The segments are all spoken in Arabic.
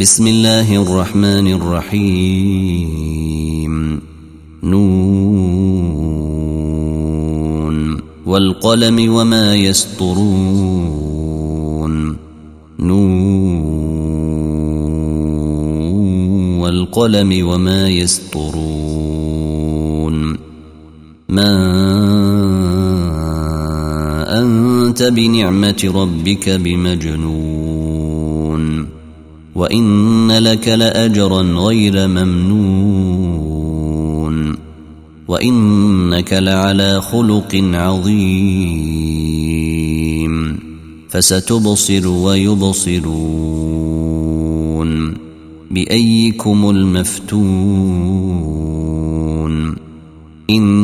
بسم الله الرحمن الرحيم. نون. والقلم وما يسطرون. نون. والقلم وما يسطرون. ما أنت بنعمة ربك بمجنون. وإن لك لأجرا غير ممنون وإنك لعلى خلق عظيم فستبصر ويبصرون بأيكم المفتون إن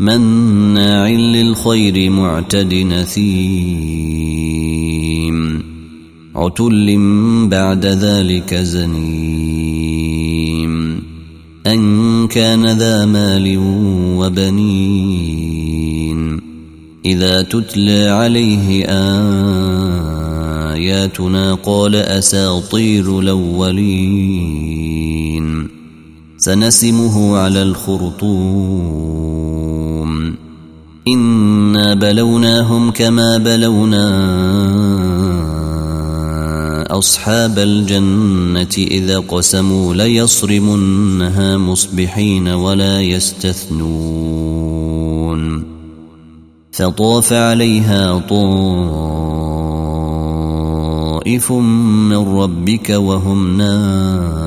مناع للخير معتد نثيم عتل بعد ذلك زنيم. أن كان ذا مال وبنين. إذا تتلى عليه آياتنا قال أساطير الأولين. سنسمه على الخرطوم. إنا بلوناهم كما بلونا أصحاب الجنة إذا قسموا ليصرمنها مصبحين ولا يستثنون فطاف عليها طائف من ربك وهم نائمون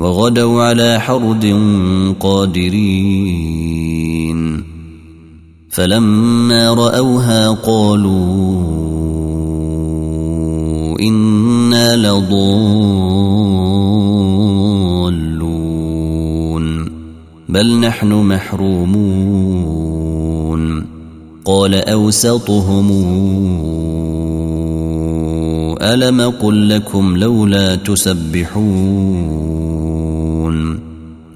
وغدوا على حرد قادرين. فلما رأوها قالوا إنا لضالون. بل نحن محرومون. قال أوسطهم ألم قل لكم لولا تسبحون.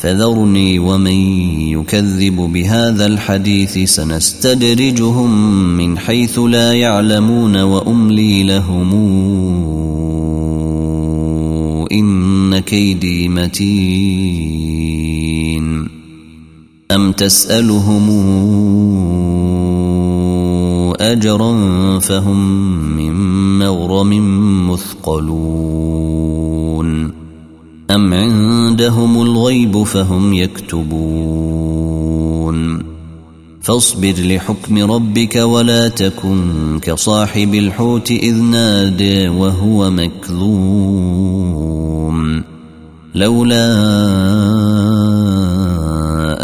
فذرني ومن يكذب بهذا الحديث سنستدرجهم من حيث لا يعلمون وأملي لهم إن كيدي متين. أم تسألهم أجرا فهم من مغرم مثقلون. أم عندهم الغيب فهم يكتبون. فاصبر لحكم ربك ولا تكن كصاحب الحوت إذ نادى وهو مكذوم لولا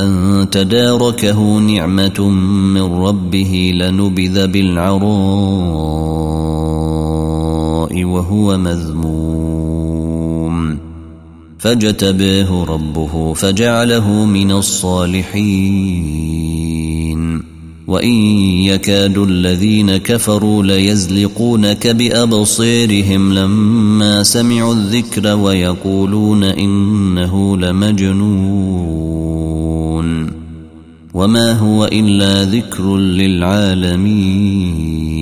أن تداركه نعمة من ربه لنبذ بالعراء وهو مذموم. فاجتباه ربه فجعله من الصالحين. وإن يكاد الذين كفروا ليزلقونك بأبصيرهم لما سمعوا الذكر ويقولون إنه لمجنون. وما هو إلا ذكر للعالمين.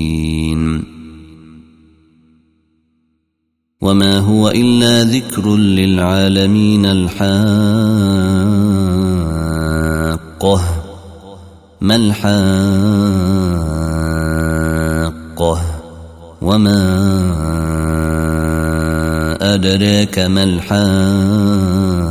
وما هو إلا ذكر للعالمين الحاقة ما الحاقة وما أدراك ما الحاقة